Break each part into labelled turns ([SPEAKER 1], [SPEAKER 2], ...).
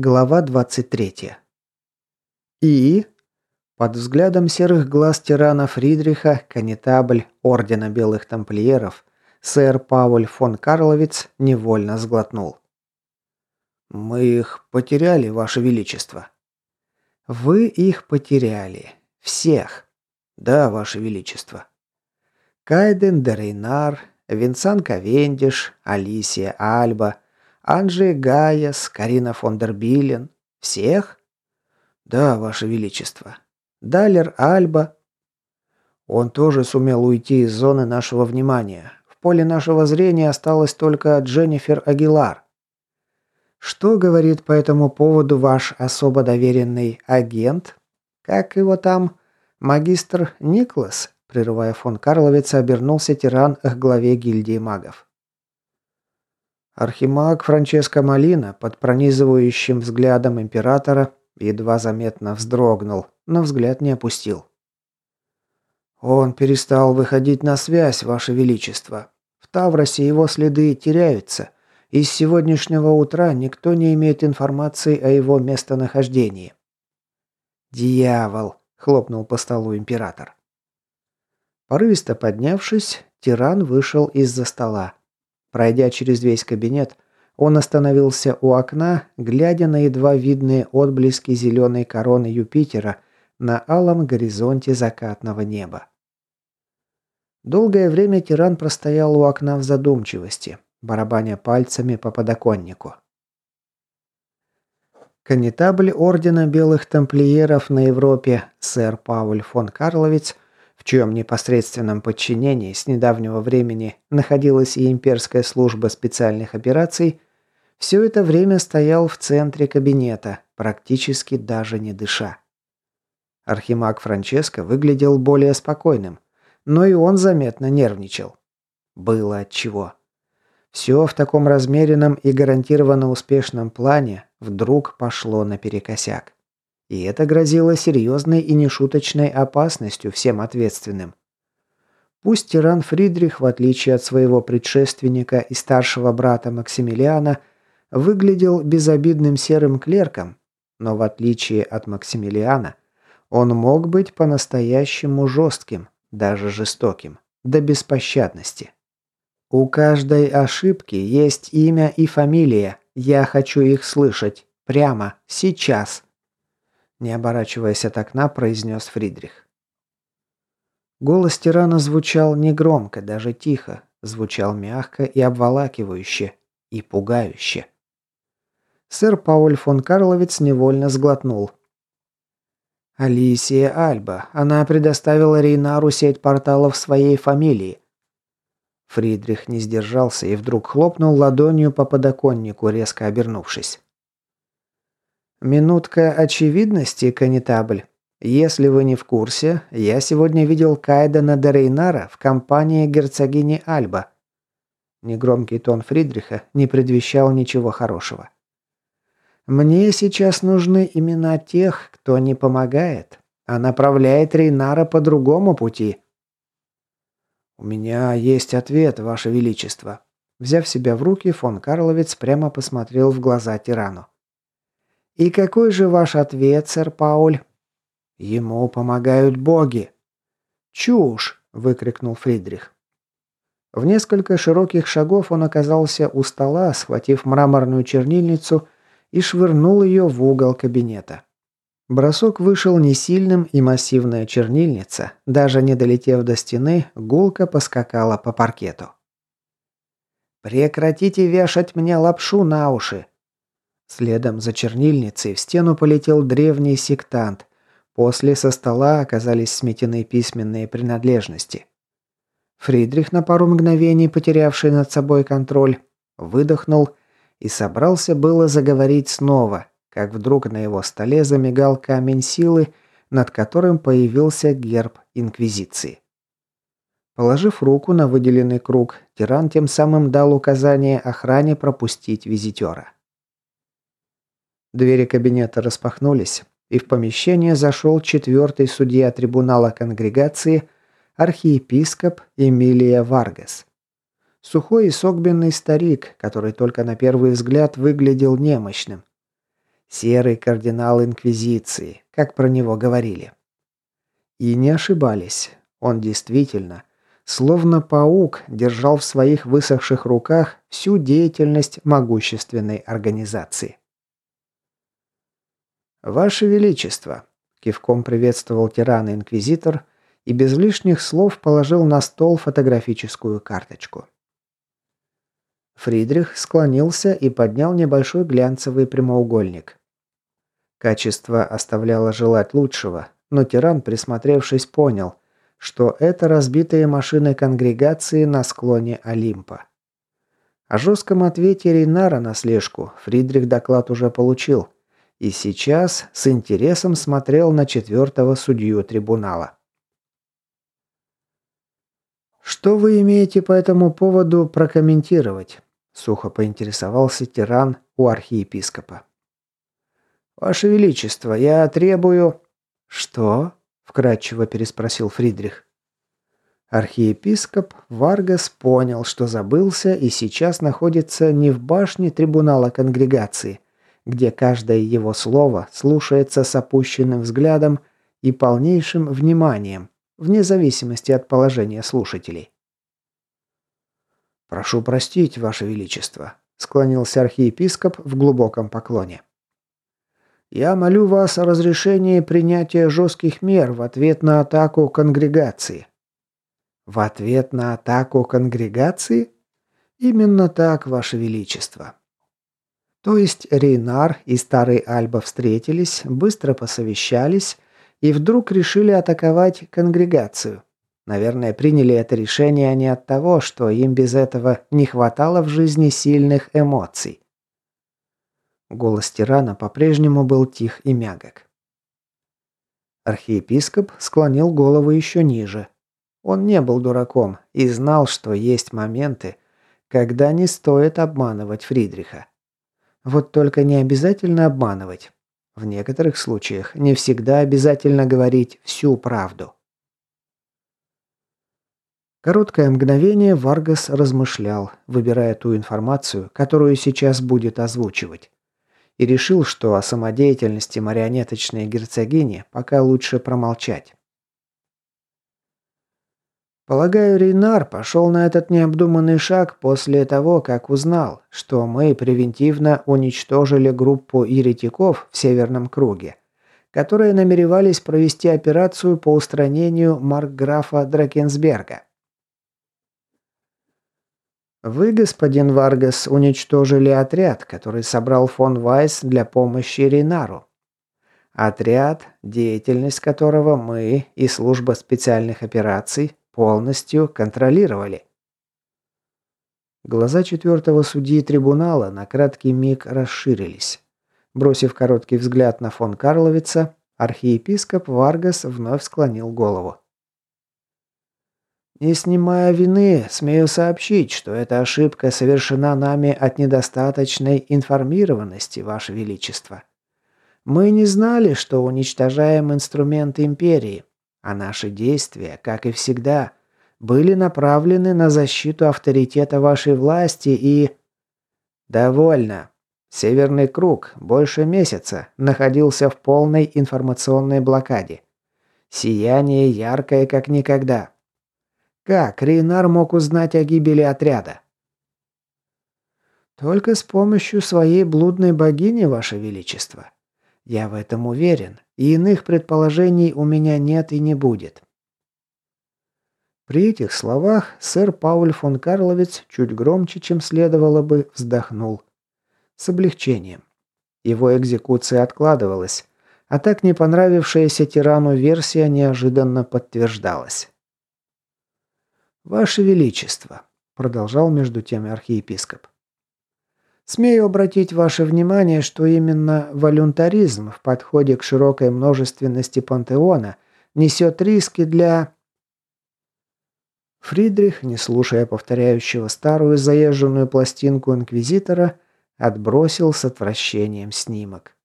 [SPEAKER 1] Глава 23. И под взглядом серых глаз тирана Фридриха, канетабль Ордена Белых Тамплиеров, сэр Пауль фон Карловиц невольно сглотнул. «Мы их потеряли, Ваше Величество». «Вы их потеряли. Всех». «Да, Ваше Величество». Кайден Дерейнар, Винсан Ковендиш, Алисия Альба – Анджей Гайес, Карина фон дер Биллен. Всех? Да, Ваше Величество. Далер Альба. Он тоже сумел уйти из зоны нашего внимания. В поле нашего зрения осталась только Дженнифер Агилар. Что говорит по этому поводу ваш особо доверенный агент? Как его там? Магистр Никлас? Прерывая фон Карловица, обернулся тиран к главе гильдии магов. Архимаг Франческо Малина под пронизывающим взглядом императора едва заметно вздрогнул, но взгляд не опустил. «Он перестал выходить на связь, Ваше Величество. В Тавросе его следы теряются, и с сегодняшнего утра никто не имеет информации о его местонахождении». «Дьявол!» – хлопнул по столу император. Порывисто поднявшись, тиран вышел из-за стола. Пройдя через весь кабинет, он остановился у окна, глядя на едва видные отблески зеленой короны Юпитера на алом горизонте закатного неба. Долгое время тиран простоял у окна в задумчивости, барабаня пальцами по подоконнику. Конетабль Ордена Белых Тамплиеров на Европе, сэр Пауль фон Карловиц – чьем непосредственном подчинении с недавнего времени находилась и имперская служба специальных операций, все это время стоял в центре кабинета, практически даже не дыша. Архимаг Франческо выглядел более спокойным, но и он заметно нервничал. Было отчего. Все в таком размеренном и гарантированно успешном плане вдруг пошло наперекосяк. И это грозило серьезной и нешуточной опасностью всем ответственным. Пусть тиран Фридрих, в отличие от своего предшественника и старшего брата Максимилиана, выглядел безобидным серым клерком, но в отличие от Максимилиана, он мог быть по-настоящему жестким, даже жестоким, до беспощадности. У каждой ошибки есть имя и фамилия. Я хочу их слышать. Прямо. Сейчас. Не оборачиваясь от окна, произнес Фридрих. Голос тирана звучал негромко, даже тихо, звучал мягко и обволакивающе, и пугающе. Сэр Пауль фон Карловец невольно сглотнул. «Алисия Альба. Она предоставила Рейнару сеть порталов своей фамилии». Фридрих не сдержался и вдруг хлопнул ладонью по подоконнику, резко обернувшись. Минутка очевидности, канитабль. Если вы не в курсе, я сегодня видел Кайдена Дерейнара в компании герцогини Альба. Негромкий тон Фридриха не предвещал ничего хорошего. Мне сейчас нужны имена тех, кто не помогает, а направляет Рейнара по другому пути. У меня есть ответ, ваше величество. Взяв себя в руки, фон Карловец прямо посмотрел в глаза тирану. «И какой же ваш ответ, сэр Пауль?» «Ему помогают боги». «Чушь!» – выкрикнул Фридрих. В несколько широких шагов он оказался у стола, схватив мраморную чернильницу и швырнул ее в угол кабинета. Бросок вышел несильным, и массивная чернильница, даже не долетев до стены, гулко поскакала по паркету. «Прекратите вешать мне лапшу на уши!» Следом за чернильницей в стену полетел древний сектант. После со стола оказались сметены письменные принадлежности. Фридрих, на пару мгновений потерявший над собой контроль, выдохнул и собрался было заговорить снова, как вдруг на его столе замигал камень силы, над которым появился герб Инквизиции. Положив руку на выделенный круг, тиран тем самым дал указание охране пропустить визитера. Двери кабинета распахнулись, и в помещение зашел четвертый судья трибунала конгрегации, архиепископ Эмилия Варгас. Сухой и согбенный старик, который только на первый взгляд выглядел немощным. Серый кардинал Инквизиции, как про него говорили. И не ошибались. Он действительно, словно паук, держал в своих высохших руках всю деятельность могущественной организации. «Ваше Величество!» – кивком приветствовал тиран-инквизитор и без лишних слов положил на стол фотографическую карточку. Фридрих склонился и поднял небольшой глянцевый прямоугольник. Качество оставляло желать лучшего, но тиран, присмотревшись, понял, что это разбитые машины конгрегации на склоне Олимпа. О жестком ответе Рейнара на слежку Фридрих доклад уже получил, и сейчас с интересом смотрел на четвертого судью трибунала. «Что вы имеете по этому поводу прокомментировать?» – сухо поинтересовался тиран у архиепископа. «Ваше Величество, я требую...» «Что?» – вкратчиво переспросил Фридрих. Архиепископ Варгас понял, что забылся и сейчас находится не в башне трибунала конгрегации, где каждое его слово слушается с опущенным взглядом и полнейшим вниманием, вне зависимости от положения слушателей. «Прошу простить, Ваше Величество», – склонился архиепископ в глубоком поклоне. Я молю вас о разрешении принятия жестких мер в ответ на атаку конгрегации». «В ответ на атаку конгрегации?» «Именно так, Ваше Величество». То есть Рейнар и Старый Альба встретились, быстро посовещались и вдруг решили атаковать конгрегацию. Наверное, приняли это решение не от того, что им без этого не хватало в жизни сильных эмоций. Голос тирана по-прежнему был тих и мягок. Архиепископ склонил голову еще ниже. Он не был дураком и знал, что есть моменты, когда не стоит обманывать Фридриха. Вот только не обязательно обманывать. В некоторых случаях не всегда обязательно говорить всю правду. Короткое мгновение Варгас размышлял, выбирая ту информацию, которую сейчас будет озвучивать и решил, что о самодеятельности марионеточной герцогини пока лучше промолчать. Полагаю, Рейнар пошел на этот необдуманный шаг после того, как узнал, что мы превентивно уничтожили группу еретиков в Северном круге, которые намеревались провести операцию по устранению маркграфа Дракенсберга. Вы, господин Варгас, уничтожили отряд, который собрал фон Вайс для помощи Ринару. Отряд, деятельность которого мы и служба специальных операций полностью контролировали. Глаза четвертого судьи трибунала на краткий миг расширились. Бросив короткий взгляд на фон Карловица, архиепископ Варгас вновь склонил голову. Не снимая вины, смею сообщить, что эта ошибка совершена нами от недостаточной информированности, Ваше Величество. Мы не знали, что уничтожаем инструмент Империи, а наши действия, как и всегда, были направлены на защиту авторитета вашей власти и... Довольно. Северный круг больше месяца находился в полной информационной блокаде. Сияние яркое, как никогда. Как Рейнар мог узнать о гибели отряда? Только с помощью своей блудной богини, ваше величество. Я в этом уверен, и иных предположений у меня нет и не будет. При этих словах сэр Пауль фон Карловец чуть громче, чем следовало бы, вздохнул. С облегчением. Его экзекуция откладывалась, а так не понравившаяся тирану версия неожиданно подтверждалась. «Ваше Величество», – продолжал между тем архиепископ. «Смею обратить ваше внимание, что именно волюнтаризм в подходе к широкой множественности пантеона несет риски для...» Фридрих, не слушая повторяющего старую заезженную пластинку инквизитора, отбросил с отвращением снимок.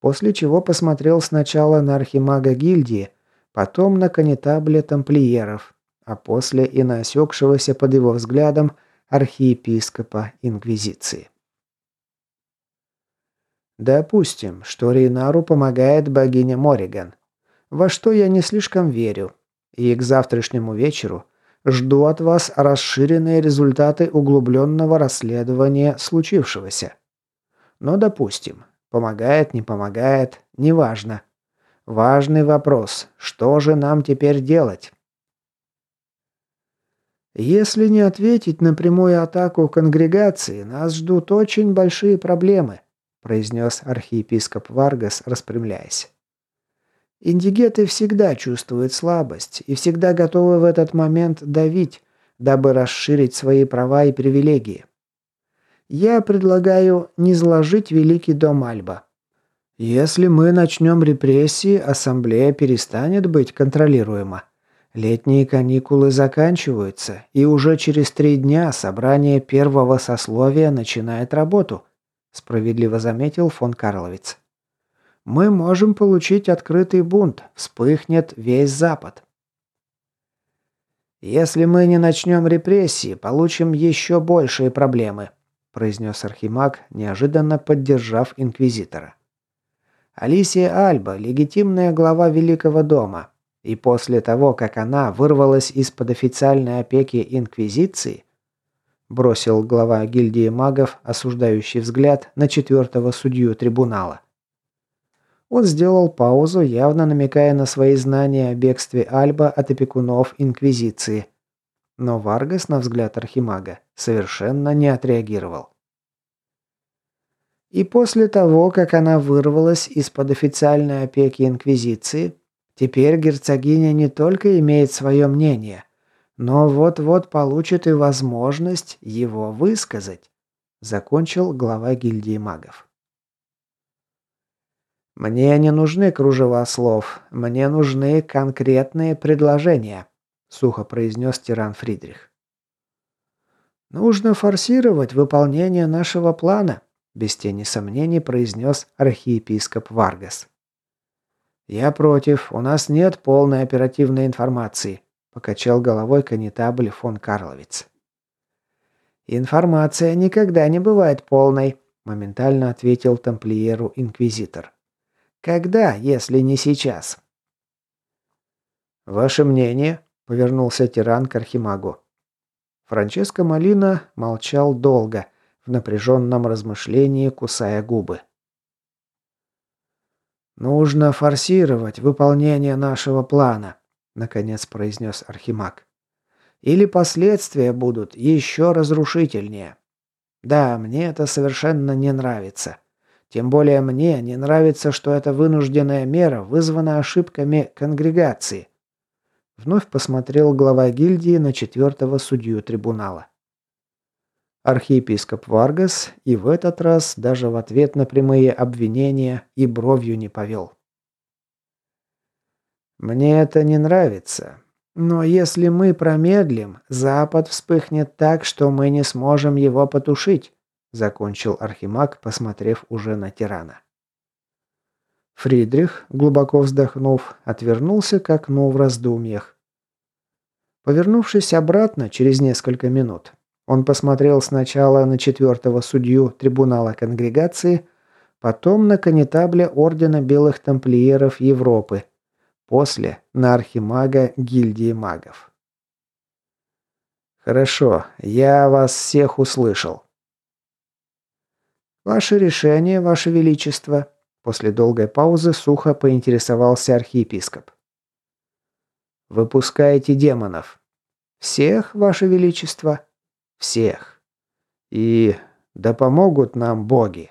[SPEAKER 1] После чего посмотрел сначала на архимага гильдии, потом на конетабля тамплиеров, а после и на осекшегося под его взглядом архиепископа Инквизиции. Допустим, что Рейнару помогает богиня Мориган. Во что я не слишком верю. И к завтрашнему вечеру жду от вас расширенные результаты углубленного расследования случившегося. Но допустим, помогает, не помогает, неважно. Важный вопрос, что же нам теперь делать? Если не ответить на прямую атаку конгрегации, нас ждут очень большие проблемы, произнес архиепископ Варгас, распрямляясь. Индигеты всегда чувствуют слабость и всегда готовы в этот момент давить, дабы расширить свои права и привилегии. Я предлагаю не сложить Великий дом Альба. Если мы начнем репрессии, ассамблея перестанет быть контролируема. Летние каникулы заканчиваются, и уже через три дня собрание первого сословия начинает работу, справедливо заметил фон Карловиц. Мы можем получить открытый бунт, вспыхнет весь Запад. Если мы не начнем репрессии, получим еще большие проблемы, произнес Архимаг, неожиданно поддержав инквизитора. Алисия Альба, легитимная глава Великого дома, и после того, как она вырвалась из-под официальной опеки Инквизиции, бросил глава гильдии магов осуждающий взгляд на четвертого судью трибунала. Он сделал паузу, явно намекая на свои знания о бегстве Альба от опекунов Инквизиции. Но Варгас, на взгляд Архимага, совершенно не отреагировал. И после того, как она вырвалась из-под официальной опеки Инквизиции, теперь герцогиня не только имеет свое мнение, но вот-вот получит и возможность его высказать, закончил глава гильдии магов. Мне не нужны кружева слов, мне нужны конкретные предложения, сухо произнес тиран Фридрих. Нужно форсировать выполнение нашего плана, без тени сомнений произнес архиепископ Варгас. «Я против. У нас нет полной оперативной информации», – покачал головой конетабль фон Карловиц. «Информация никогда не бывает полной», – моментально ответил тамплиеру инквизитор. «Когда, если не сейчас?» «Ваше мнение?» – повернулся тиран к архимагу. Франческо Малина молчал долго – в напряженном размышлении, кусая губы. «Нужно форсировать выполнение нашего плана», – наконец произнес Архимаг. «Или последствия будут еще разрушительнее. Да, мне это совершенно не нравится. Тем более мне не нравится, что эта вынужденная мера вызвана ошибками конгрегации». Вновь посмотрел глава гильдии на четвертого судью трибунала. Архиепископ Варгас и в этот раз даже в ответ на прямые обвинения и бровью не повел. «Мне это не нравится. Но если мы промедлим, Запад вспыхнет так, что мы не сможем его потушить», закончил Архимаг, посмотрев уже на тирана. Фридрих, глубоко вздохнув, отвернулся к окну в раздумьях. Повернувшись обратно через несколько минут, он посмотрел сначала на четвертого судью трибунала конгрегации, потом на конетабля Ордена Белых Тамплиеров Европы, после на архимага гильдии магов. «Хорошо, я вас всех услышал». «Ваше решение, Ваше Величество», – после долгой паузы сухо поинтересовался архиепископ. «Выпускайте демонов». «Всех, Ваше Величество?» Всех. И да помогут нам боги.